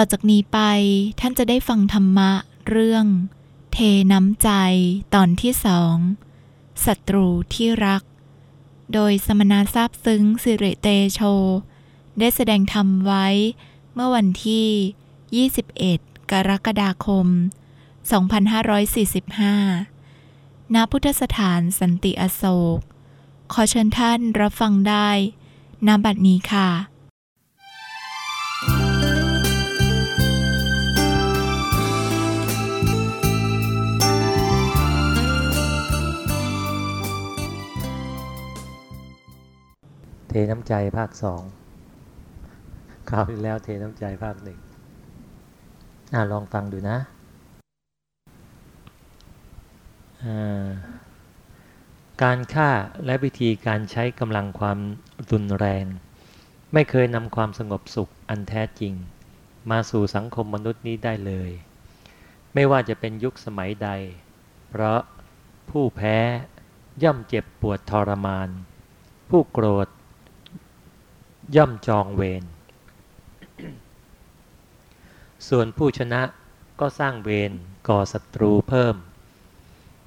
ต่อจากนี้ไปท่านจะได้ฟังธรรมะเรื่อง เทน้ำใจตอนที่สองศัตรูที่รัก โดยสมณะทราบซึ้งสิริเตโช ได้แสดงธรรมไว้เมื่อวันที่ 21 กรกฎาคม 2545 ณ พุทธสถานสันติอโศก ขอเชิญท่านรับฟังได้ณบัดนี้ค่ะ น้ำใจภาคสองคราวที่แล้วเทน้ำใจภาคหนึ่งอ่าลองฟังดูนะอ่าการฆ่าและวิธีการใช้กำลังความรุนแรง ไม่เคยนำความสงบสุขอันแท้จริง มาสู่สังคมมนุษย์นี้ได้เลย ไม่ว่าจะเป็นยุคสมัยใด เพราะผู้แพ้ย่อมเจ็บปวดทรมาน ผู้โกรธ ย่อมจองเวร ส่วนผู้ชนะก็สร้างเวรก่อศัตรูเพิ่ม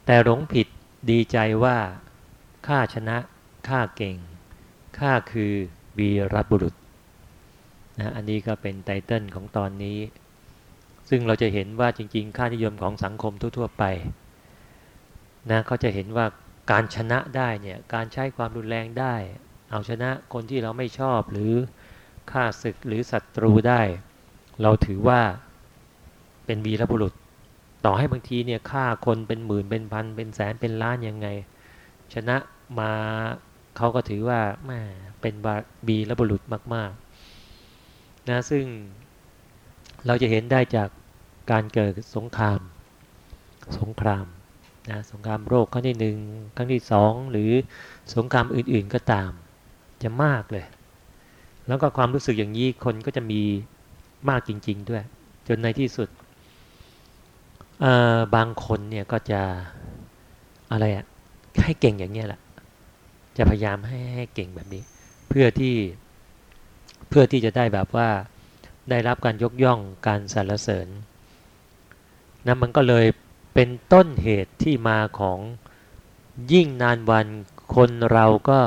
แต่หลงผิดดีใจว่าข้าชนะข้าเก่งข้าคือวีรบุรุษนะอันนี้ก็เป็นไตเติลของตอนนี้ ซึ่งเราจะเห็นว่าจริงๆ ค่านิยมของสังคมทั่วๆไปนะเขาจะเห็นว่าการชนะได้เนี่ยการใช้ความรุนแรงได้ เอาชนะคนที่เราไม่ชอบหรือฆ่าศึกหรือศัตรูได้ เราถือว่าเป็นวีรบุรุษ ต่อให้บางทีเนี่ยฆ่าคนเป็นหมื่นเป็นพันเป็นแสนเป็นล้านยังไง ชนะมาเขาก็ถือว่าแม่เป็นบีรบุรุษมากๆนะซึ่งเราจะเห็นได้จากการเกิดสงครามสงครามนะสงครามโรคครั้งที่หนึ่งครั้งที่สองหรือสงครามอื่นๆก็ตาม จะมากเลย แล้วก็ความรู้สึกอย่างนี้คนก็จะมีมากจริง ๆ ด้วย จนในที่สุดบางคนเนี่ยก็จะอะไรอะให้เก่งอย่างนี้แหละ จะพยายามให้ให้เก่งแบบนี้ เพื่อที่เพื่อที่จะได้แบบว่าได้รับการยกย่องการสรรเสริญนะมันก็เลยเป็นต้นเหตุที่มาของยิ่งนานวันคนเราก็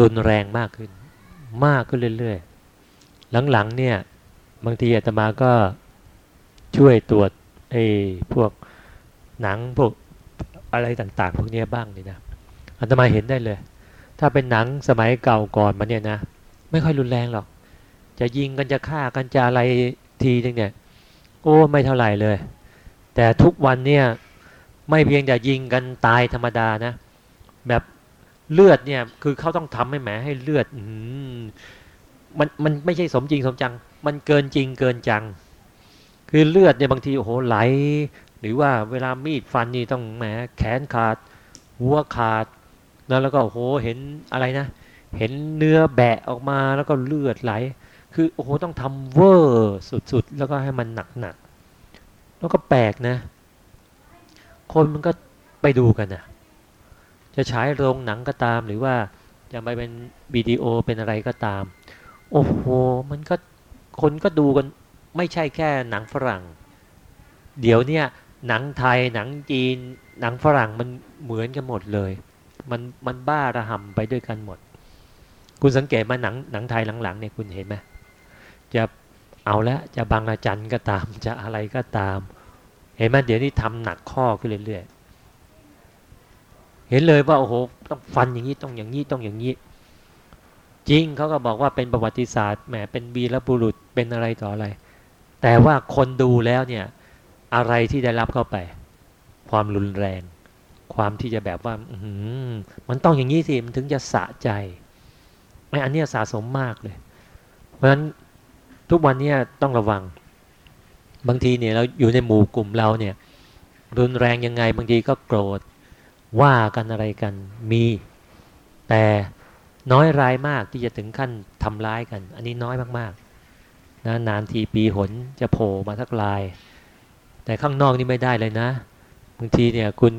รุนแรงมากขึ้น มากขึ้นเรื่อยๆ หลังๆเนี่ย บางทีอาตมาก็ช่วยตรวจไอ้พวกหนังพวกอะไรต่างๆ พวกนี้บ้างนี่นะอาตมาเห็นได้เลย ถ้าเป็นหนังสมัยเก่าก่อนมาเนี่ยนะ ไม่ค่อยรุนแรงหรอก จะยิงกันจะฆ่ากันจะอะไรทีนึงเนี่ยโอ้ไม่เท่าไหร่เลย แต่ทุกวันเนี่ยไม่เพียงแต่ยิงกันตายธรรมดานะ แบบ เลือดเนี่ย คือเขาต้องทำให้แหมให้เลือดมันมันไม่ใช่สมจริงสมจัง มันเกินจริงเกินจัง คือเลือดเนี่ยบางทีโอ้โหไหล หรือว่าเวลามีดฟันนี่ต้องแหมแขนขาด หัวขาดแล้วแล้วก็โอ้โหเห็นอะไรนะ เห็นเนื้อแบะออกมาแล้วก็เลือดไหล คือโอ้โหต้องทำเวอร์สุดๆ แล้วก็ให้มันหนักๆแล้วก็แปลกนะ คนมันก็ไปดูกันนะ จะฉายโรงหนังก็ตาม หรือว่าจะไปเป็นวิดีโอเป็นอะไรก็ตาม โอ้โห มันก็คนก็ดูกันไม่ใช่แค่หนังฝรั่ง เดี๋ยวเนี่ยหนังไทยหนังจีน หนังฝรั่งมันเหมือนกันหมดเลย มันมันบ้าระห่ำไปด้วยกันหมด คุณสังเกตมาหนังหนังไทยหลังๆเนี่ยคุณเห็นไหมจะเอาละจะบางอาจารย์ก็ตามจะอะไรก็ตาม เห็นไหมเดี๋ยวนี้ทำหนักข้อขึ้นเรื่อยๆ เห็นเลยว่าโอ้โหต้องฟันอย่างนี้ต้องอย่างนี้ต้องอย่างนี้ จริงเขาก็บอกว่าเป็นประวัติศาสตร์แหมเป็นบีรบุรุษเป็นอะไรต่ออะไร แต่ว่าคนดูแล้วเนี่ยอะไรที่ได้รับเข้าไป ความรุนแรง ความที่จะแบบว่าอืมันต้องอย่างนี้สิมันถึงจะสะใจไอ้อันนี้สะสมมากเลย เพราะฉะนั้นทุกวันนี้ต้องระวัง บางทีเนี่ยเราอยู่ในหมู่กลุ่มเราเนี่ย รุนแรงยังไงบางทีก็โกรธ ว่ากันอะไรกันมี แต่น้อยรายมากที่จะถึงขั้นทำร้ายกัน อันนี้น้อยมากๆนะนานทีปีหนจะโผล่มาทักลาย แต่ข้างนอกนี่ไม่ได้เลยนะบางทีเนี่ยคุณ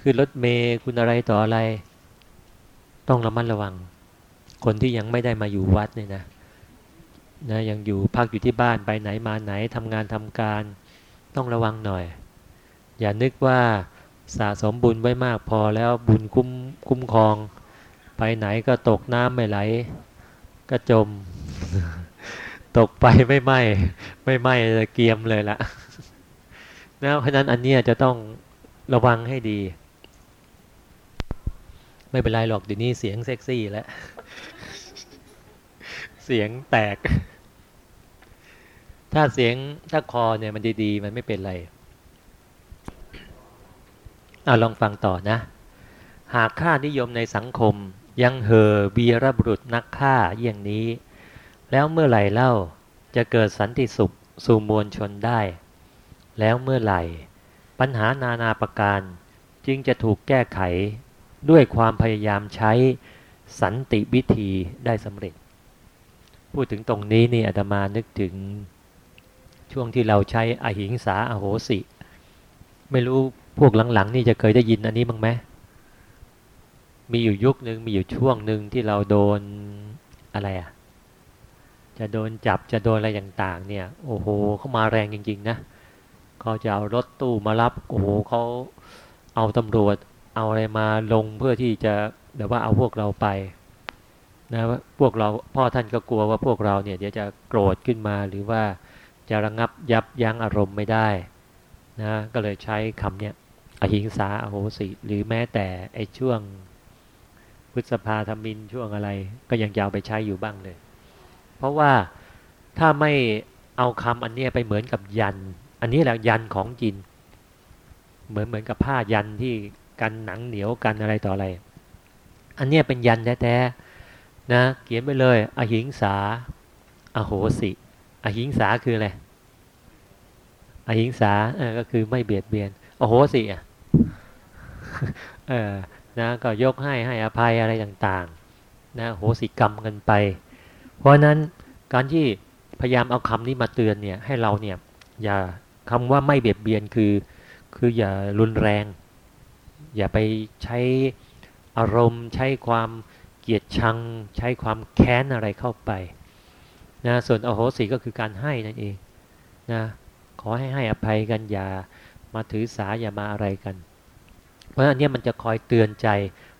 ขึ้นรถเมย์คุณอะไรต่ออะไร ต้องระมัดระวัง คนที่ยังไม่ได้มาอยู่วัดเนี่ยนะนะยังอยู่พักอยู่ที่บ้านไปไหนมาไหนทำงานทำการ ต้องระวังหน่อย อย่านึกว่า สะสมบุญไว้มากพอแล้วบุญคุ้มคุ้มครอง ไปไหนก็ตกน้ำไม่ไหล ก็จม ตกไปไม่ไหมไม่ไหมเกียมเลยละนะเพราะนั้นอันนี้จะต้องระวังให้ดี ไม่เป็นไรหรอกเดี๋ยวนี้เสียงเซ็กซี่แล้วเสียงแตก ถ้าเสียงถ้าคอเนี่ยมันดีๆ มันไม่เป็นไร เอาลองฟังต่อนะ หากค่านิยมในสังคมยังเห่อวีรบุรุษนักฆ่าอย่างนี้ แล้วเมื่อไหร่เล่าจะเกิดสันติสุขสู่มวลชนได้ แล้วเมื่อไหร่ ปัญหานานาประการจึงจะถูกแก้ไขด้วยความพยายามใช้สันติวิธีได้สำเร็จ พูดถึงตรงนี้นี่อาตมานึกถึงช่วงที่เราใช้อหิงสาอโหสิ ไม่รู้ พวกหลังๆ นี่จะเคยได้ยินอันนี้บ้างไหมมีอยู่ยุคหนึ่งมีอยู่ช่วงหนึ่งที่เราโดนอะไรอะ จะโดนจับจะโดนอะไรต่างๆ เนี่ย โอ้โหเขามาแรงจริง ๆ นะเขาจะเอารถตู้มารับโอ้โหเขาเอาตำรวจ เอาอะไรมาลงเพื่อที่จะเดี๋ยวว่าเอาพวกเราไปนะพวกเราพ่อท่านก็กลัวว่าพวกเราเนี่ยเดี๋ยวจะโกรธขึ้นมาหรือว่าจะระงับยับยั้งอารมณ์ไม่ได้นะก็เลยใช้คำเนี้ย อหิงสาอโหสิ หรือแม้แต่ไอ้ช่วงพฤษภาธมินช่วงอะไร ก็ยังยาวไปใช้อยู่บ้างเลย เพราะว่าถ้าไม่เอาคำอันนี้ไปเหมือนกับยัน อันนี้แหละยันของจินเหมือนเหมือนกับผ้ายันที่กันหนังเหนียวกันอะไรต่ออะไร อันนี้เป็นยันแท้ๆนะ เขียนไปเลย อหิงสา อโหสิ อหิงสาคืออะไร อหิงสาก็คือไม่เบียดเบียน อโหสิอะ เออนะก็ยกให้ให้อภัยอะไรต่างๆนะโหสิกรรมกันไป เพราะนั้นการที่พยายามเอาคำนี้มาเตือนเนี่ยให้เราเนี่ยอย่าคำว่าไม่เบียดเบียนคือ คืออย่ารุนแรง อย่าไปใช้อารมณ์ ใช้ความเกลียดชัง ใช้ความแค้นอะไรเข้าไปนะส่วนอโหสิก็คือการให้นั่นเองนะขอให้ให้อภัยกันอย่า มาถือสาอย่ามาอะไรกัน เพราะอันนี้มันจะคอยเตือนใจ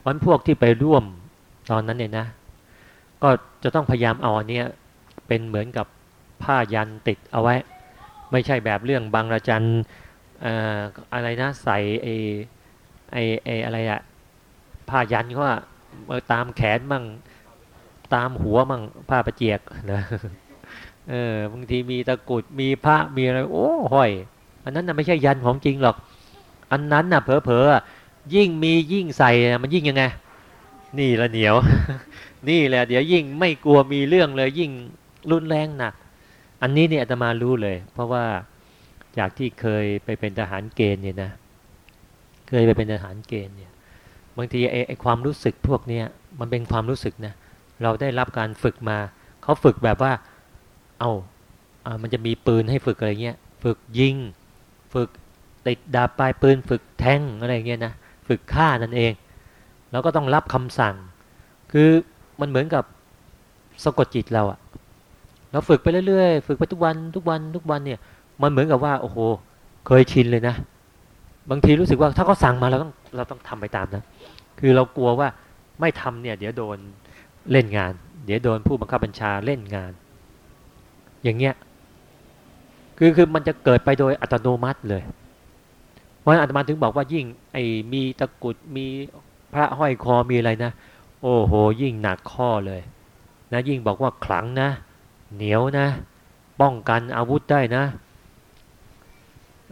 วันพวกที่ไปร่วมตอนนั้นเนี่ยนะ ก็จะต้องพยายามเอาอันนี้เป็นเหมือนกับผ้ายันติดเอาไว้ ไม่ใช่แบบเรื่องบางระจันอะไรนะใส่ไอ้ไอ้ไออะไรอะผ้ายันเขาตามแขนมั่งตามหัวมั่งผ้าประเจียกนะเออบางทีมีตะกุดมีพระมีอะไรโอ้ห้อย อันนั้นน่ะไม่ใช่ยันของจริงหรอก อันนั้นน่ะเผลอๆยิ่งมียิ่งใส่มันยิ่งยังไง นี่ละเหนียว นี่แหละเดี๋ยวยิ่งไม่กลัวมีเรื่องเลยยิ่งรุนแรงหนัก อันนี้เนี่ยอาตมารู้เลย เพราะว่าจากที่เคยไปเป็นทหารเกณฑ์เนี่ยนะ เคยไปเป็นทหารเกณฑ์เนี่ย บางทีไอ้ความรู้สึกพวกเนี้ยมันเป็นความรู้สึกนะ เราได้รับการฝึกมา เขาฝึกแบบว่า เอา้ามันจะมีปืนให้ฝึกอะไรเงี้ย ฝึกยิง ฝึกติดดาบปลายปืนฝึกแทงอะไรเงี้ยนะฝึกฆ่านั่นเอง แล้วก็ต้องรับคำสั่ง คือมันเหมือนกับสะกดจิตเราอะเราฝึกไปเรื่อยๆ ฝึกไปทุกวันทุกวันทุกวันเนี่ย มันเหมือนกับว่าโอ้โห เคยชินเลยนะ บางทีรู้สึกว่าถ้าเขาสั่งมาเราต้องเราต้องทำไปตามนะคือเรากลัวว่าไม่ทำเนี่ย เดี๋ยวโดนเล่นงาน เดี๋ยวโดนผู้บังคับบัญชาเล่นงาน อย่างเงี้ย คือคือมันจะเกิดไปโดยอัตโนมัติเลย เพราะอาตมาถึงบอกว่ายิ่งไอ้มีตะกุดมีพระห้อยคอมีอะไรนะ โอ้โห ยิ่งหนักข้อเลยนะยิ่งบอกว่าขลังนะ เหนียวนะ ป้องกันอาวุธได้นะ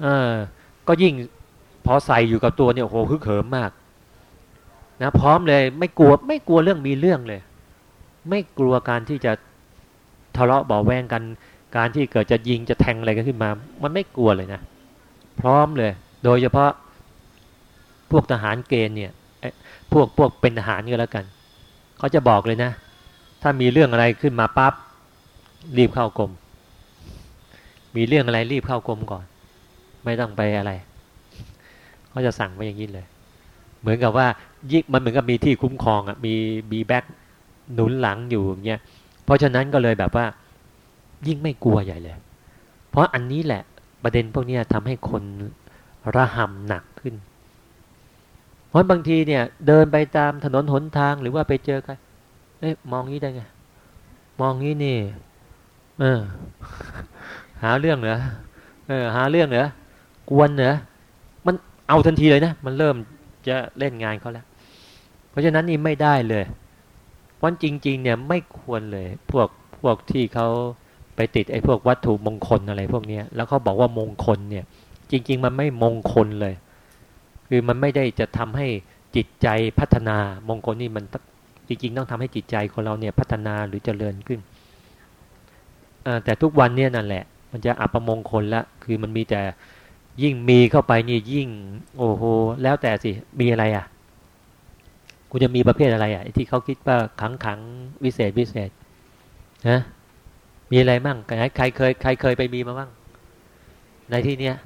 เออก็ยิ่งพอใส่อยู่กับตัวเนี่ยโหคึกเขิมมากนะพร้อมเลยไม่กลัวไม่กลัวเรื่องมีเรื่องเลย ไม่กลัวการที่จะทะเลาะเบาแวงกัน การที่เกิดจะยิงจะแทงอะไรกันขึ้นมา มันไม่กลัวเลยนะ พร้อมเลย โดยเฉพาะพวกทหารเกณฑ์เนี่ยพวกพวกเป็นทหารก็แล้วกันเขาจะบอกเลยนะ ถ้ามีเรื่องอะไรขึ้นมาปั๊บรีบเข้ากรมมีเรื่องอะไรรีบเข้ากรมก่อน ไม่ต้องไปอะไรเขาจะสั่งไปอย่างนี้เลย เหมือนกับว่ายิ่งมันเหมือนกับมีที่คุ้มครองอะมีบีแบ็กหนุนหลังอยู่อย่างเงี้ยเพราะฉะนั้นก็เลยแบบว่า ยิ่งไม่กลัวใหญ่เลย เพราะอันนี้แหละประเด็นพวกนี้ทำให้คนระหำหนักขึ้น เพราะบางทีเนี่ยเดินไปตามถนนหนทางหรือว่าไปเจอใครเอ๊ะมองนี้ได้ไง มองนี้นี่ เออ หาเรื่องเหรอเออ หาเรื่องเหรอกวนเหรอมันเอาทันทีเลยนะ มันเริ่มจะเล่นงานเขาแล้ว เพราะฉะนั้นนี่ไม่ได้เลย เพราะจริง ๆ เนี่ยไม่ควรเลย พวกพวกที่เขา ไปติดไอ้พวกวัตถุมงคลอะไรพวกนี้แล้วเขาบอกว่ามงคลเนี่ย จริง ๆ มันไม่มงคลเลย คือมันไม่ได้จะทำให้จิตใจพัฒนามงคลนี่มันจริง ๆ ต้องทำให้จิตใจคนเราเนี่ยพัฒนาหรือเจริญขึ้นแต่ทุกวันเนี่ยนั่นแหละ มันจะอัปมงคลละคือมันมีแต่ยิ่งมีเข้าไปนี่ยิ่ง โอ้โหแล้วแต่สิมีอะไรอะกูจะมีประเภทอะไรอะที่เขาคิดว่าขังขังวิเศษวิเศษนะ มีอะไรมั่งใครใครเคยใครเคยไปมีมาบ้างในที่เนี้ย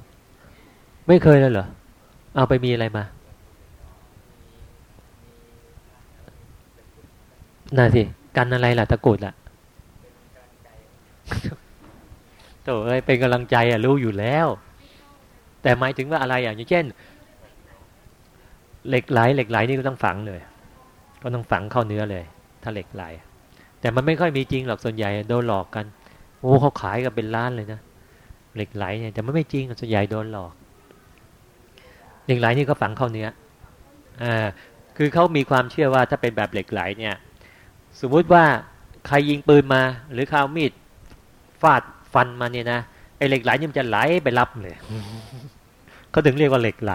ไม่เคยเลยเหรอเอาไปมีอะไรมาน่าสิกันอะไรล่ะตะกุดล่ะโตเอ้ยเป็นกำลังใจอะรู้อยู่แล้ว แต่หมายถึงว่าอะไรอย่างเช่น เหล็กไหลเหล็กไหลนี่ก็ต้องฝังเลย ก็ต้องฝังเข้าเนื้อเลย ถ้าเหล็กไหลแต่มันไม่ค่อยมีจริงหรอกส่วนใหญ่โดนหลอกกัน โอ้เขาขายกันเป็นล้านเลยนะเหล็กไหลเนี่ยแต่มันไม่จริงส่วนใหญ่โดนหลอก เหล็กไหลนี่ก็ฝังเข้าเนื้ออ่าคือเขามีความเชื่อว่าถ้าเป็นแบบเหล็กไหลเนี่ย สมมุติว่าใครยิงปืนมา หรือข้าวมีดฟาดฟันมาเนี่ยนะไอ้เหล็กไหลนี่มันจะไหลไปรับเลยเขาถึงเรียกว่าเหล็กไหล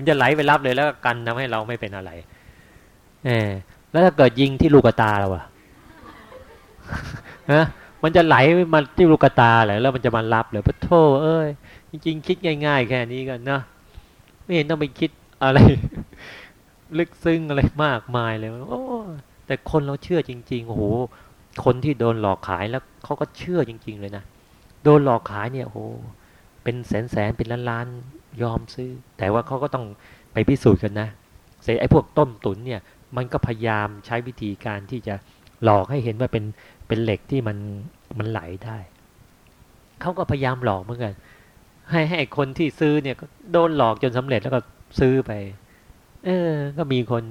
มันจะไหลไปรับเลยแล้วกันทำให้เราไม่เป็นอะไรเออแล้วถ้าเกิดยิงที่ลูกตาเราอะฮะ มันจะไหลมาที่ลูกตาเลยแล้วมันจะมารับเลยพระโทเอ้ยจริง ๆ คิดง่าย ๆ แค่นี้กันนะไม่เห็นต้องไปคิดอะไร ลึกซึ้งอะไรมากมายเลยโอ้แต่คนเราเชื่อจริงๆโอ้โหคนที่โดนหลอกขายแล้วเขาก็เชื่อจริง ๆ เลยนะโดนหลอกขายเนี่ยโอ้เป็นแสนแสนเป็นล้านล้านยอมซื้อ แต่ว่าเขาก็ต้องไปพิสูจน์กันนะเสไอ้พวกต้มตุ๋นเนี่ย มันก็พยายามใช้วิธีการที่จะ หลอกให้เห็นว่าเป็นเป็นเหล็กที่มันมันไหลได้เขาก็พยายามหลอกเหมือนกัน ให้ให้คนที่ซื้อเนี่ยโดนหลอกจนสำเร็จแล้วก็ซื้อไป เออ ก็มีคน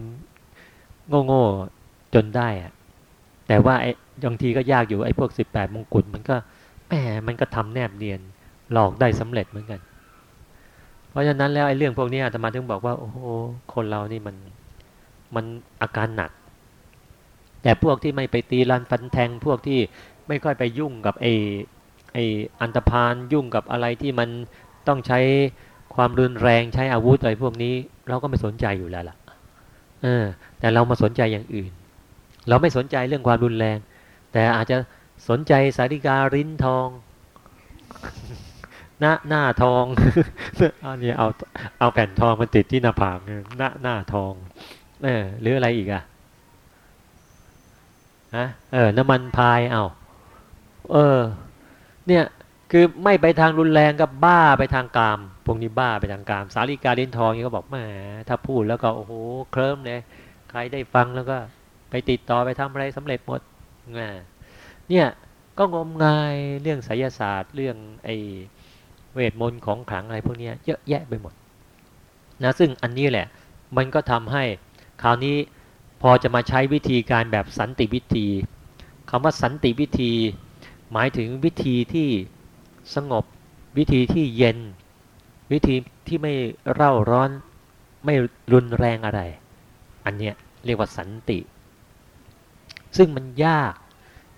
โง่ๆจนได้อะแต่ว่าไอ้บางทีก็ยากอยู่ไอ้พวกสิบแปดมงกุฎมันก็แหมมันก็ทำแนบเนียนหลอกได้สำเร็จเหมือนกัน เพราะฉะนั้นแล้วไอ้เรื่องพวกนี้อาตมาถึงบอกว่า โอ้โหคนเรานี่มันมันอาการหนัก แต่พวกที่ไม่ไปตีรันฟันแทงพวกที่ไม่ค่อยไปยุ่งกับไอไออันตรพานยุ่งกับอะไรที่มันต้องใช้ความรุนแรงใช้อาวุธอะไรพวกนี้ เราก็ไม่สนใจอยู่แล้วล่ะเออแต่เรามาสนใจอย่างอื่น เราไม่สนใจเรื่องความรุนแรง แต่อาจจะสนใจสาริการิ้นทองหน้าหน้าทองอันนี้เอาเอาแผ่นทองมาติดที่หน้าผากหน้าหน้าทองเออหรืออะไรอีกอะ นะเออน้ำมันพายเอาเออ เนี่ยคือไม่ไปทางรุนแรงกับบ้าไปทางกามพวกนี้บ้าไปทางกาม สาริกาเดินทองนี่ก็บอกแหมถ้าพูดแล้วก็โอ้โหเคลิ้มเลยใครได้ฟังแล้วก็ไปติดต่อไปทำอะไรสำเร็จหมดเนี่ยก็งมงายเรื่องไสยศาสตร์เรื่องไอเวทมนต์ของขลังอะไรพวกนี้เยอะแยะไปหมดนะซึ่งอันนี้แหละ มันก็ทำให้คราวนี้ พอจะมาใช้วิธีการแบบสันติวิธีคำว่าสันติวิธี หมายถึงวิธีที่สงบวิธีที่เย็น วิธีที่ไม่เร่าร้อนไม่รุนแรงอะไร อันเนี้ยเรียกว่าสันติ ซึ่งมันยาก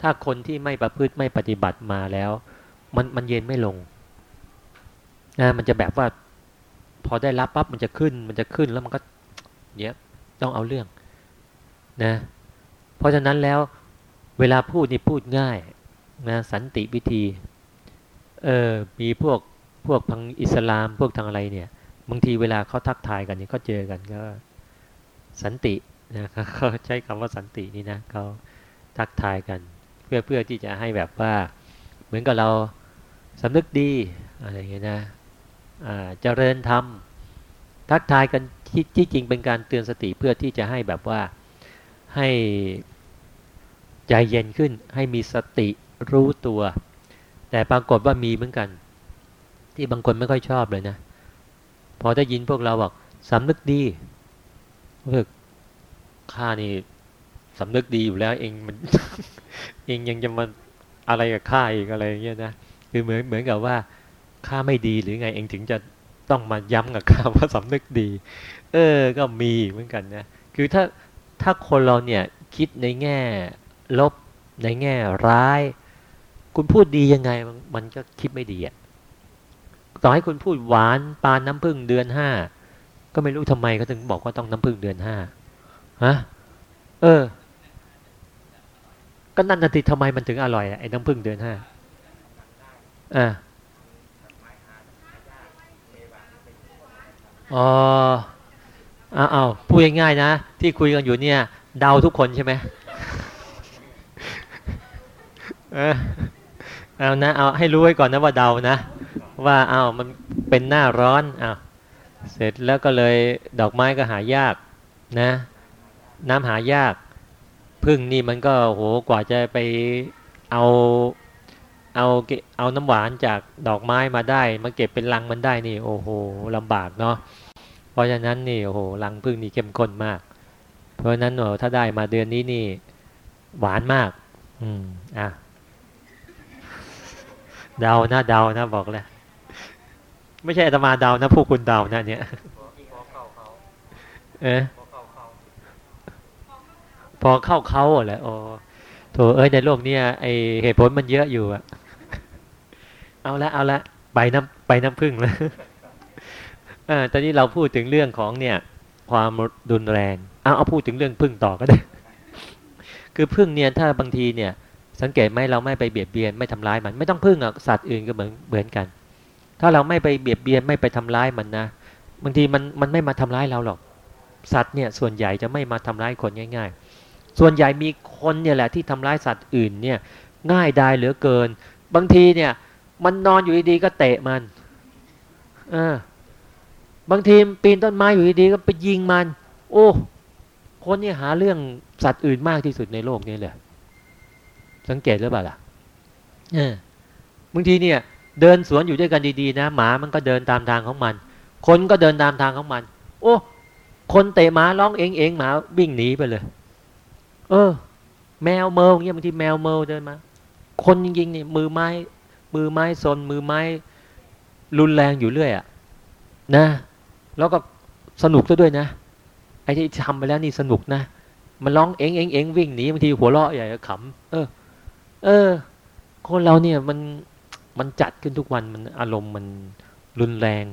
ถ้าคนที่ไม่ประพฤติไม่ปฏิบัติมาแล้ว มันมันเย็นไม่ลงนะมันจะแบบว่า พอได้รับปั๊บมันจะขึ้น มันจะขึ้นแล้วมันก็เนี้ยต้องเอาเรื่อง นะเพราะฉะนั้นแล้วเวลาพูดนี่พูดง่ายนะสันติวิธีเออมีพวกพวกทางอิสลามพวกทางอะไรเนี่ยบางทีเวลาเขาทักทายกันเนี่ยเขาเจอกันก็สันตินะเขาใช้คำว่าสันตินี่นะเขาทักทายกัน เพื่อเพื่อที่จะให้แบบว่า เหมือนกับเราสำนึกดีอะไรอย่างเงี้ยนะอ่าเจริญธรรมทักทายกันที่จริงเป็นการเตือนสติเพื่อที่จะให้แบบว่า ให้ใจเย็นขึ้น ให้มีสติรู้ตัว แต่ปรากฏว่ามีเหมือนกัน ที่บางคนไม่ค่อยชอบเลยนะ พอได้ยินพวกเราบอกสำนึกดีเพื่อข้านี่สำนึกดีอยู่แล้ว เองมันเองยังจะมาอะไรกับข้าอีกอะไรเงี้ยนะคือเหมือนเหมือนกับว่าข้าไม่ดีหรือไง เองถึงจะต้องมาย้ำกับข้าว่าสำนึกดี เออ ก็มีเหมือนกันนะคือถ้า ถ้าคนเราเนี่ยคิดในแง่ลบในแง่ร้าย คุณพูดดียังไงมันก็คิดไม่ดีอะต่อให้คุณพูดหวานปานน้ำพึ่งเดือนห้าก็ไม่รู้ทำไมเขาถึงบอกว่าต้องน้ำพึ่งเดือนห้าฮะเออ ก็นั่นนาทีทำไมมันถึงอร่อยไอ้น้ำพึ่งเดือนห้าอ่าอ๋อ อาเอาพูดง่ายๆนะ ที่คุยกันอยู่เนี่ย เดาทุกคนใช่ไหมเออเอานะเอาให้รู้ไว้ก่อนนะว่าเดานะ ว่าเอามันเป็นหน้าร้อนเอาวเสร็จแล้วก็เลยดอกไม้ก็หายากนะ น้ำหายากพึ่งนี่มันก็โหกว่าจะไปเอาเอาเอาน้ำหวานจากดอกไม้มาได้ มาเก็บเป็นลังมันได้นี่ โอ้โหลำบากเนาะ เพราะฉะนั้นนี่โอ้โหลังพึ่งนี่เข้มข้นมาก เพราะฉะนั้นถ้าได้มาเดือนนี้นี่ หวานมาก อืมอะเดานะเดานะบอกเลยไม่ใช่อาตมาเดานะพวกคุณเดานะ เนี่ยเออพอเข้าเขาแหละโอ้โถเอ้ยในโลกเนี้ยไอเหตุผลมันเยอะอยู่อะเอาละเอาละไปน้ำไปน้ำพึ่งแล้ว อตอนนี้เราพูดถึงเรื่องของเนี่ย ความรุนแรงเอาเอาพูดถึงเรื่องพึ่งต่อก็ได้ คือพึ่งเนี่ยถ้าบางทีเนี่ย สังเกตไหมเราไม่ไปเบียดเบียนไม่ทำร้ายมัน ไม่ต้องพึ่งอะสัตว์อื่นก็เหมือนเหมือนกัน ถ้าเราไม่ไปเบียดเบียนไม่ไปทำร้ายมันนะบางทีมันมันไม่มาทำร้ายเราหรอก สัตว์เนี่ยส่วนใหญ่จะไม่มาทำร้ายคนง่าย ๆ ส่วนใหญ่มีคนเนี่ยแหละที่ทำร้ายสัตว์อื่นเนี่ย ง่ายได้เหลือเกิน บางทีเนี่ย มันนอนอยู่ดีๆก็เตะมัน เออ บางทีปีนต้นไม้อยู่ดีๆก็ไปยิงมัน โอ้คนนี่หาเรื่องสัตว์อื่นมากที่สุดในโลกนี้เลย สังเกตหรือเปล่าล่ะเออบางทีเนี่ย เดินสวนอยู่ด้วยกันดีๆนะหมามันก็เดินตามทางของมัน คนก็เดินตามทางของมัน โอ้คนเตะหมาร้องเองเองหมาวิ่งหนีไปเลย เออ แมวเมลเงี้ยบางทีแมวเมลเดินมา คนจริงๆนี่มือไม้ มือไม้ซนมือไม้ รุนแรงอยู่เรื่อยอะนะ แล้วก็สนุกซะด้วยนะ ไอ้ที่ทำไปแล้วนี่สนุกนะ มันร้องเอ็งเอ็งเอ็งวิ่งหนีบางทีหัวเราะใหญ่ขำเออ เออ คนเราเนี่ยมันมันจัดขึ้นทุกวันมันอารมณ์มันรุนแรง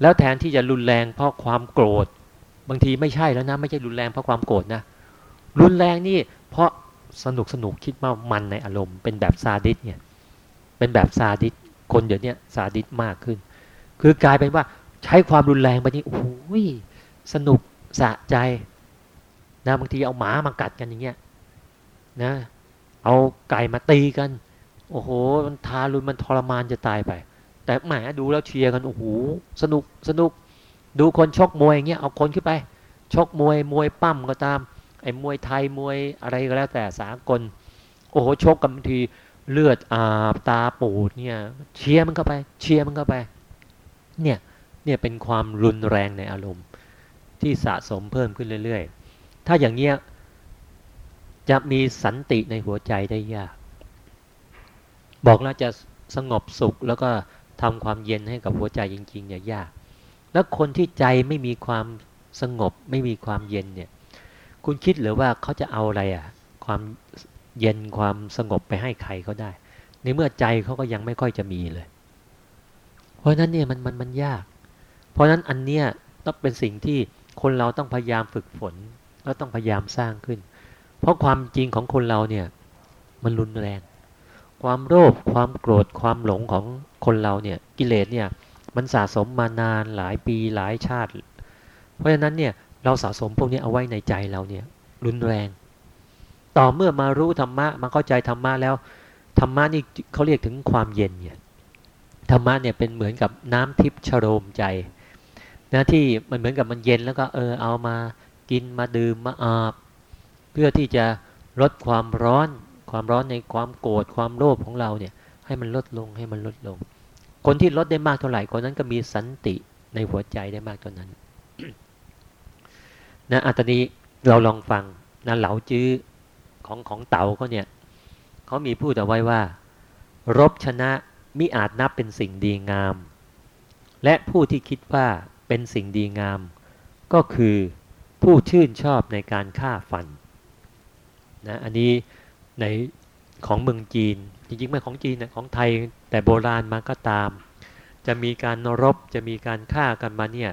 แล้วแทนที่จะรุนแรงเพราะความโกรธ บางทีไม่ใช่แล้วนะ ไม่ใช่รุนแรงเพราะความโกรธนะ รุนแรงนี่ เพราะสนุกสนุกคิดว่ามันในอารมณ์เป็นแบบซาดิสม์เนี่ย เป็นแบบซาดิสม์คนเดี๋ยวนี้ซาดิสม์มากขึ้น คือกลายเป็นว่า ใช้ความรุนแรงไปนี่โอ้โหสนุกสะใจนะบางทีเอาหมามากัดกันอย่างเงี้ยนะเอาไก่มาตีกัน โอ้โห มันทารุณมันทรมานจะตายไป แต่แหมดูแล้วเชียร์กันโอ้โหสนุกสนุกดูคนชกมวยอย่างเงี้ยเอาคนขึ้นไป ชกมวยมวยปั้มก็ตามไอ้มวยไทยมวยอะไรก็แล้วแต่สากลโอ้โหชกกันบางทีเลือดอาบตาปูดเนี่ยเชียร์มันเข้าไป เชียร์มันเข้าไป เนี่ย เนี่ยเป็นความรุนแรงในอารมณ์ ที่สะสมเพิ่มขึ้นเรื่อย ๆ ถ้าอย่างเงี้ยจะมีสันติในหัวใจได้ยาก บอกแล้วจะสงบสุขแล้วก็ทำความเย็นให้กับหัวใจจริงๆเนี่ยยาก แล้วคนที่ใจไม่มีความสงบไม่มีความเย็นเนี่ยคุณคิดหรือว่าเขาจะเอาอะไรอะ่ะความเย็นความสงบไปให้ใครเขาได้ ในเมื่อใจเขาก็ยังไม่ค่อยจะมีเลย เพราะนั้นเนี่ยมันมันมันยาก เพราะฉะนั้นอันเนี้ยต้องเป็นสิ่งที่คนเราต้องพยายามฝึกฝนแล้วต้องพยายามสร้างขึ้น เพราะความจริงของคนเราเนี่ยมันรุนแรง ความโลภความโกรธความหลงของคนเราเนี่ยกิเลสเนี่ยมันสะสมมานานหลายปีหลายชาติ เพราะฉะนั้นเนี่ยเราสะสมพวกนี้เอาไว้ในใจเราเนี่ยรุนแรง ต่อเมื่อมารู้ธรรมะมาเข้าใจธรรมะแล้วธรรมะนี่เขาเรียกถึงความเย็นเนี่ยธรรมะเนี่ยเป็นเหมือนกับน้ำทิพย์ชโรมใจ นะที่มันเหมือนกับมันเย็นแล้วก็เออเอามากินมาดื่มมาอาบ เพื่อที่จะลดความร้อน ความร้อนในความโกรธความโลภของเราเนี่ย ให้มันลดลงให้มันลดลง คนที่ลดได้มากเท่าไหร่คนนั้นก็มีสันติในหัวใจได้มากเท่านั้นนะอัตนี้เราลองฟังนะเหลาจื้อของของเต่าเขาเนี่ยเขามีพูดเอาไว้ว่า รบชนะมิอาจนับเป็นสิ่งดีงาม และผู้ที่คิดว่า เป็นสิ่งดีงาม ก็คือผู้ชื่นชอบในการฆ่าฟันนะอันนี้ในของเมืองจีน จริงๆไม่ของจีนนะของไทยแต่โบราณมาก็ตาม จะมีการนรบจะมีการฆ่ากันมาเนี่ย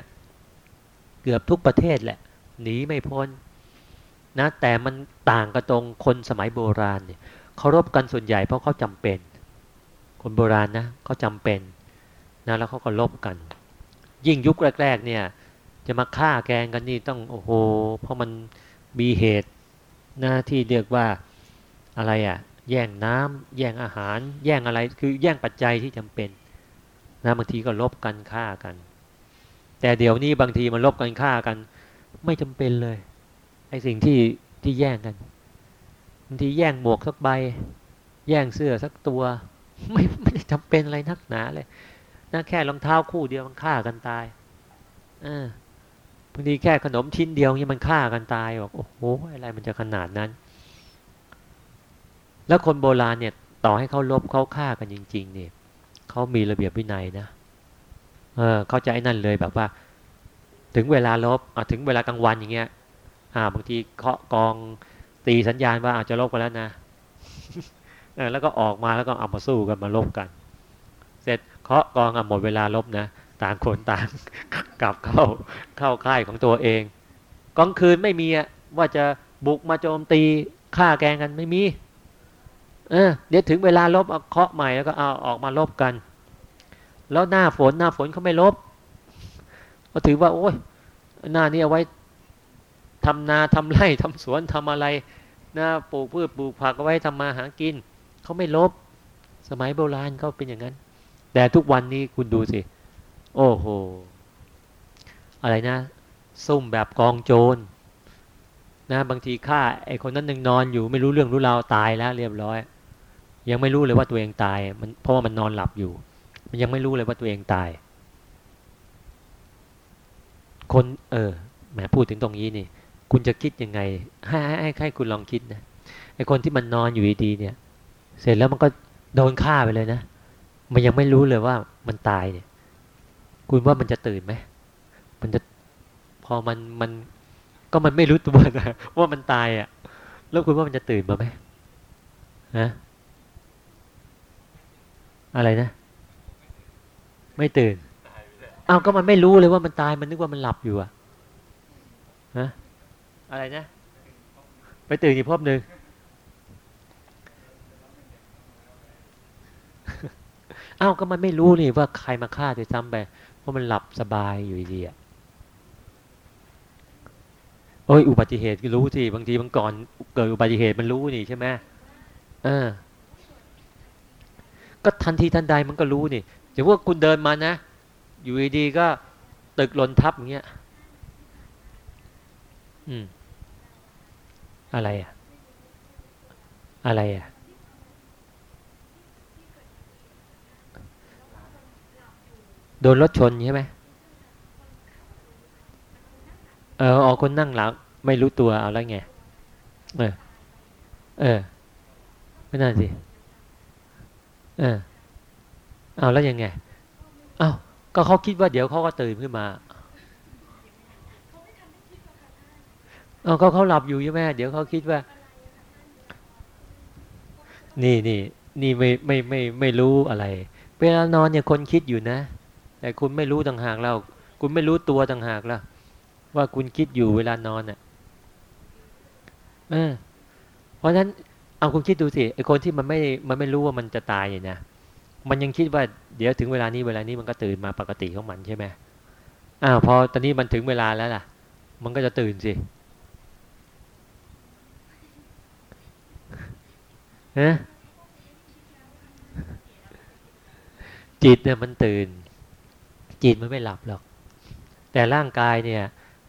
เกือบทุกประเทศแหละหนีไม่พ้นนะแต่มันต่างกับตรงคนสมัยโบราณเนี่ยเขารบกันส่วนใหญ่เพราะเขาจำเป็น คนโบราณนะเขาจำเป็นนะแล้วเขาก็ลบกัน ยิ่งยุคแรก ๆ เนี่ย จะมาฆ่าแกงกันนี่ต้องโอ้โห เพราะมันมีเหตุนะที่เรียกว่าอะไรอะ่ะ แย่งน้ำแย่งอาหาร แย่งอะไร คือแย่งปัจจัยที่จำเป็นนะบางทีก็ลบกันฆ่ากัน แต่เดี๋ยวนี้บางทีมันลบกันฆ่ากัน ไม่จำเป็นเลยไอ้สิ่งที่ที่แย่งกันบางทีแย่งหมวกสักใบ แย่งเสื้อสักตัว ไม่ไม่ได้จำเป็นอะไรนักหนาเลย นะแค่รองเท้าคู่เดียวมันฆ่ากันตายอ่าบางทีแค่ขนมชิ้นเดียวนี่มันฆ่ากันตายบอกโอ้โหอะไรมันจะขนาดนั้น แล้วคนโบราณเนี่ยต่อให้เขาลบเขาฆ่ากันจริงๆเนี่ยเขามีระเบียบวินัยนะ เออเขาจะไอ้นั่นเลยแบบว่า ถึงเวลาลบอะถึงเวลากลางวันอย่างเงี้ย อ่า บางทีเคาะกองตีสัญญาณว่าอาจจะลบกันแล้วนะเออแล้วก็ออกมาแล้วก็เอามาสู้กันมาลบกัน เสร็จ เคาะกองอะหมดเวลาลบนะต่างคนต่างกลับเข้าเข้าค่ายของตัวเองกลางคืนไม่มีว่าจะบุกมาโจมตีฆ่าแกงกันไม่มี เออเดี๋ยวถึงเวลาลบเอาเคาะใหม่แล้วก็เอาออกมาลบกัน แล้วหน้าฝนหน้าฝนเขาไม่ลบเขาถือว่า โอ้ยหน้านี้เอาไว้ทำนาทำไร่ทำสวนทำอะไรนะปลูกพืชปลูกผักเอาไว้ทำมาหากินเขาไม่ลบ สมัยโบราณเขาเป็นอย่างนั้น แต่ทุกวันนี้คุณดูสิ โอ้โห อะไรนะ ซุ่มแบบกองโจรนะบางทีฆ่าไอ้คนนั้นยังนอนอยู่ไม่รู้เรื่องรู้ราวตายแล้วเรียบร้อย ยังไม่รู้เลยว่าตัวเองตายมันเพราะว่ามันนอนหลับอยู่ มันยังไม่รู้เลยว่าตัวเองตาย คนเออแหมพูดถึงตรงนี้นี่ คุณจะคิดยังไง ให้ให้ให้คุณลองคิดนะไอ้คนที่มันนอนอยู่ดีๆเนี่ย เสร็จแล้วมันก็โดนฆ่าไปเลยนะ มันยังไม่รู้เลยว่ามันตายเนี่ย คุณว่ามันจะตื่นไหมมันจะพอมันมันก็มันไม่รู้ตัวนะว่ามันตายอะ่ะ แล้วคุณว่ามันจะตื่นมาไหมฮะอะไรนะ ไม่ตื่นอ้าวก็มันไม่รู้เลยว่ามันตายมันนึกว่ามันหลับอยู่อะฮะอะไรนะ ไปตื่นอีกพบหนึ่ง อ้าวก็มันไม่รู้นี่ว่าใครมาฆ่าด้วยซ้ำไปเพราะมันหลับสบายอยู่ดีอะโอ้ยอุบัติเหตุรู้สิบางทีบางก่อนเกิดอุบัติเหตุมันรู้นี่ใช่ไหมเออ ก็ทันทีทันใดมันก็รู้นี่ถือว่าคุณเดินมานะ อยู่ดีก็ตึกหล่นทับอย่างเงี้ย อืม อะไรอะ อะไรอะ โดนรถชนใช่ไหมเออออกคนนั่งหลังไม่รู้ตัวเอาแล้วไง เออ เออ ไม่น่าสิ เออ เอาแล้วยังไง เอาก็เขาคิดว่าเดี๋ยวเขาก็ตื่นขึ้นมาเอาเขาเขาหลับอยู่ใช่ไหมเดี๋ยวเขาคิดว่า นี่นี่นี่ไม่ไม่ไม่ไม่รู้อะไร เวลานอนเนี่ยคนคิดอยู่นะ แต่คุณไม่รู้ต่างหากเรา คุณไม่รู้ตัวต่างหากล้วว่าคุณคิดอยู่เวลานอนอะเออเพราะฉะนั้นเอาคุณคิดดูสิไอคนที่มันไม่มันไม่รู้ว่ามันจะตายเนี่ยนะมันยังคิดว่าเดี๋ยวถึงเวลานี้เวลานี้มันก็ตื่นมาปกติของมันใช่ไหมอ้าวพอตอนนี้มันถึงเวลาแล้วล่ะ มันก็จะตื่นสิฮะจิตเนี่ยมันตื่น จิตมันไม่หลับหรอก แต่ร่างกายเนี่ย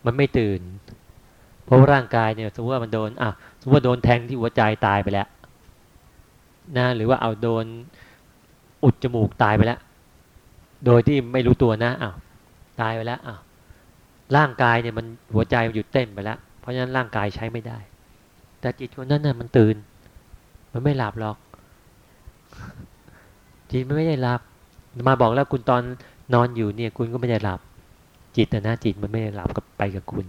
มันไม่ตื่น เพราะร่างกายเนี่ยสมมติว่ามันโดนอะสมมติว่าโดนแทงที่หัวใจตายไปแล้วนะหรือว่าเอาโดนอุดจมูกตายไปแล้ว โดยที่ไม่รู้ตัวนะอ้าวตายไปแล้วอ้าวร่างกายเนี่ยมันหัวใจมันหยุดเต้นไปแล้ว เพราะฉะนั้นร่างกายใช้ไม่ได้ แต่จิตคนนั้นน่ะมันตื่น มันไม่หลับหรอกจิตไม่ได้หลับ มาบอกแล้วคุณตอน นอนอยู่เนี่ยคุณก็ไม่ได้หลับ จิตนะจิตมันไม่ได้หลับกับไปกับคุณ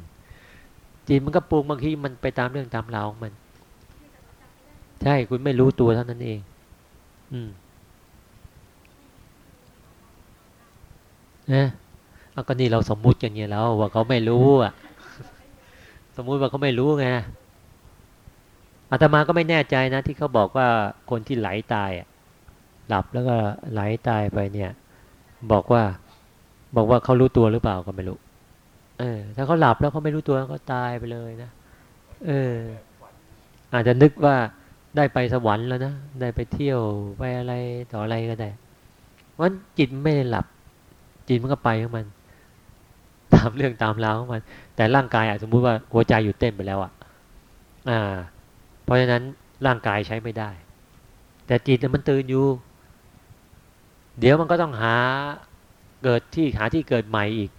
จิตมันก็ปรุงบางทีมันไปตามเรื่องตามราวของมัน ใช่คุณไม่รู้ตัวเท่านั้นเอง อืมนะเอาก็นี่เราสมมุติอย่างเงี้ยแล้วว่าเขาไม่รู้อะ สมมุติว่าเขาไม่รู้ไงอาตมาก็ไม่แน่ใจนะ ที่เขาบอกว่าคนที่ไหลตายหลับแล้วก็ไหลตายไปเนี่ย บอกว่า บอกว่าเขารู้ตัวหรือเปล่าก็ไม่รู้ เออ ถ้าเขาหลับแล้วเขาไม่รู้ตัวก็ตายไปเลยนะ เออ อาจจะนึกว่าได้ไปสวรรค์แล้วนะ ได้ไปเที่ยวไปอะไรต่ออะไรก็ได้วันจิตไม่ได้หลับ จิตมันก็ไปของมัน ตามเรื่องตามราวของมัน แต่ร่างกายอาจสมมุติว่าหัวใจหยุดเต้นไปแล้วอะ อ่า เพราะฉะนั้นร่างกายใช้ไม่ได้ แต่จิตมันตื่นอยู่ เดี๋ยวมันก็ต้องหาเกิดที่หาที่เกิดใหม่อีก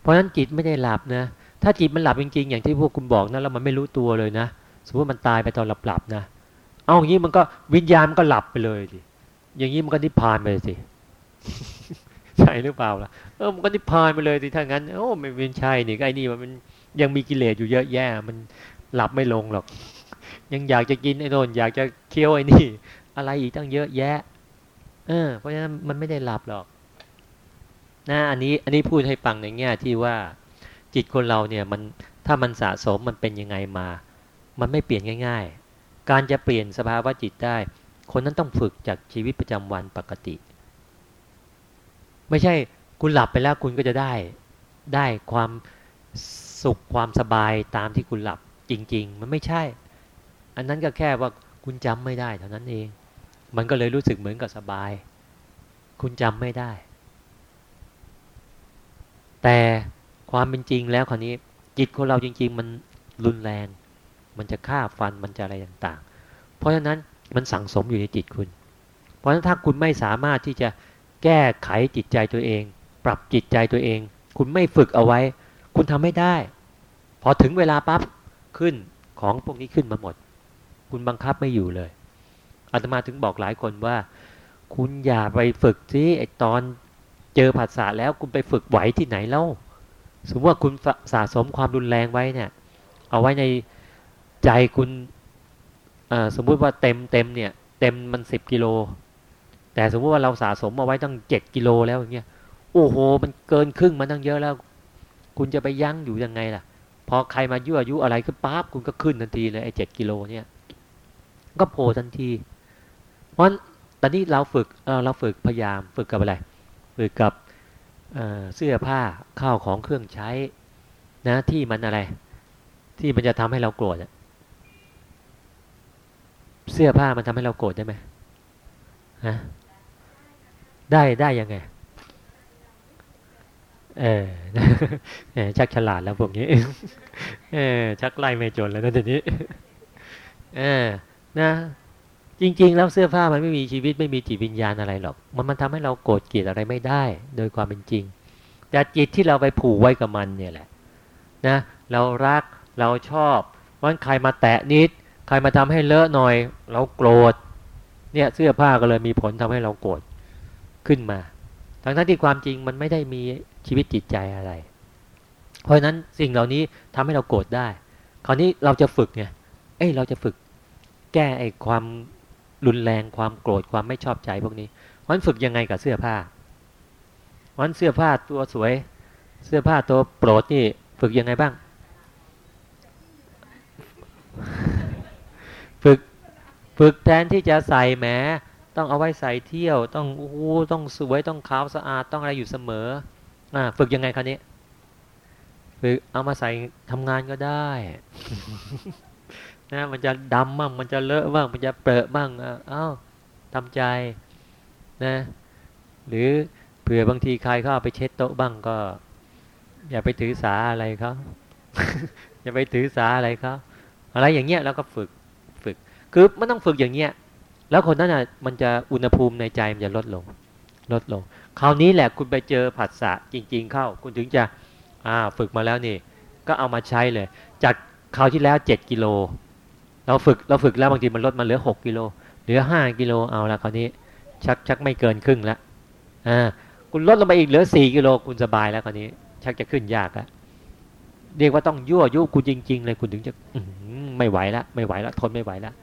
เพราะฉะนั้นจิตไม่ได้หลับนะ ถ้าจิตมันหลับจริงๆ อย่างที่พวกคุณบอกนะแล้วมันไม่รู้ตัวเลยนะ สมมติมันตายไปตอนหลับๆนะ เอาอย่างนี้มันก็วิญญาณมันก็หลับไปเลยสิอย่างนี้มันก็นิพพานไปสิใช่หรือเปล่าล่ะเออมันก็นิพพานไปเลยสิถ้างั้นโอ้ไม่เป็นใช่นี่ไอ้นี่มันยังมีกิเลสอยู่เยอะแยะ มันหลับไม่ลงหรอก ยังอยากจะกินไอ้นนอยากจะเคี้ยวไอ้นี่ อะไรอีกตั้งเยอะแยะ เออ เพราะฉะนั้นมันไม่ได้หลับหรอกนะอันนี้อันนี้พูดให้ฟังในแง่ที่ว่าจิตคนเราเนี่ยมันถ้ามันสะสมมันเป็นยังไงมา มันไม่เปลี่ยนง่าย ๆ การจะเปลี่ยนสภาวะจิตได้ คนนั้นต้องฝึกจากชีวิตประจำวันปกติ ไม่ใช่คุณหลับไปแล้วคุณก็จะได้ได้ความสุขความสบายตามที่คุณหลับจริง ๆ มันไม่ใช่ อันนั้นก็แค่ว่าคุณจำไม่ได้เท่านั้นเอง มันก็เลยรู้สึกเหมือนกับสบาย คุณจำไม่ได้ แต่ความเป็นจริงแล้วคราวนี้ จิตของเราจริง ๆ มันรุนแรง มันจะฆ่าฟันมันจะอะไรต่างๆ เพราะฉะนั้นมันสั่งสมอยู่ในจิตคุณ เพราะฉะนั้นถ้าคุณไม่สามารถที่จะแก้ไขจิตใจตัวเอง ปรับจิตใจตัวเอง คุณไม่ฝึกเอาไว้ คุณทำไม่ได้ พอถึงเวลาปั๊บขึ้นของพวกนี้ขึ้นมาหมด คุณบังคับไม่อยู่เลย อาตมาถึงบอกหลายคนว่า คุณอย่าไปฝึกสิไอตอนเจอผัสสะแล้วคุณไปฝึกไหวที่ไหนเล่า สมมติว่าคุณสะสมความรุนแรงไว้เนี่ย เอาไว้ในใจคุณสมมุติว่าเต็มเต็มเนี่ย เต็มมันสิบกิโล แต่สมมุติว่าเราสะสมมาไว้ตั้งเจ็ดกิโลแล้วอย่างเงี้ยโอ้โห มันเกินครึ่งมันตั้งเยอะแล้ว คุณจะไปยั้งอยู่ยังไงล่ะ พอใครมายั่วยุอะไรขึ้นปั๊บคุณก็ขึ้นทันทีเลยไอ้เจ็ดกิโลเนี่ย ก็โผล่ทันที เพราะตอนนี้เราฝึกเราฝึกพยายามฝึกกับอะไร ฝึกกับเสื้อผ้าข้าวของเครื่องใช้นะที่มันอะไร ที่มันจะทำให้เราโกรธเสื้อผ้ามันทำให้เราโกรธได้ไหมฮะได้ได้ยังไงเออชักฉลาดแล้วพวกนี้เออชักไล่ไม่จนแล้วนะทีนี้เออนะ จริง ๆ แล้วเสื้อผ้ามันไม่มีชีวิตไม่มีจิตวิญญาณอะไรหรอก มันมันทำให้เราโกรธเกลียดอะไรไม่ได้ โดยความเป็นจริง แต่จิตที่เราไปผูกไว้กับมันเนี่ยแหละนะเรารักเราชอบวันใครมาแตะนิด ใครมาทำให้เลอะหน่อย เราโกรธเนี่ยเสื้อผ้าก็เลยมีผลทำให้เราโกรธขึ้นมา ทั้งนั้นที่ความจริงมันไม่ได้มีชีวิตจิตใจอะไร เพราะนั้นสิ่งเหล่านี้ทำให้เราโกรธได้ คราวนี้เราจะฝึกไงเอ้ยเราจะฝึกแก้ไอ้ความ รุนแรงความโกรธความไม่ชอบใจพวกนี้เพราะนั้นฝึกยังไงกับเสื้อผ้าเพราะนั้นเสื้อผ้าตัวสวย เสื้อผ้าตัวโปรดนี่ฝึกยังไงบ้าง ฝึกฝึกแทนที่จะใส่แหมต้องเอาไว้ใส่เที่ยวต้องโอ้ต้องสวยต้องขาวสะอาดต้องอะไรอยู่เสมออ่าฝึกยังไงคะนี้ฝึกเอามาใส่ทำงานก็ได้ นะมันจะดำบ้างมันจะเลอะบ้างมันจะเปรอะบ้างอ้าวทำใจนะหรือเผื่อบางทีใครเขาเอาไปเช็ดโต๊ะบ้างก็ อย่าไปถือสาอะไรเขาอย่าไปถือสาอะไรเขาอะไรอย่างเงี้ยเราก็ฝึกฝึกคือไมันต้องฝึกอย่างเงี้ยแล้วคนนั้นอะมันจะอุณหภูมิในใจมันจะลดลง ลดลง คราวนี้แหละคุณไปเจอผัสสะจริง ๆ เข้า คุณถึงจะอ่าฝึกมาแล้วนี่ ก็เอามาใช้เลย จากคราวที่แล้วเจ็ดกิโล เราฝึกเราฝึกแล้วบางทีมันลดมาเหลือหกกิโลเหลือห้ากิโลเอาละคราวนี้ ชักชักไม่เกินครึ่งแล้วอ่าคุณลดลงไปอีกเหลือสี่กิโลคุณสบายแล้วคราวนี้ ชักจะขึ้นยากแล้วเรียกว่าต้องยั่วยุคุณจริง ๆ เลยคุณถึงจะไม่ไหวแล้วไม่ไหวแล้วทนไม่ไหวแล้ว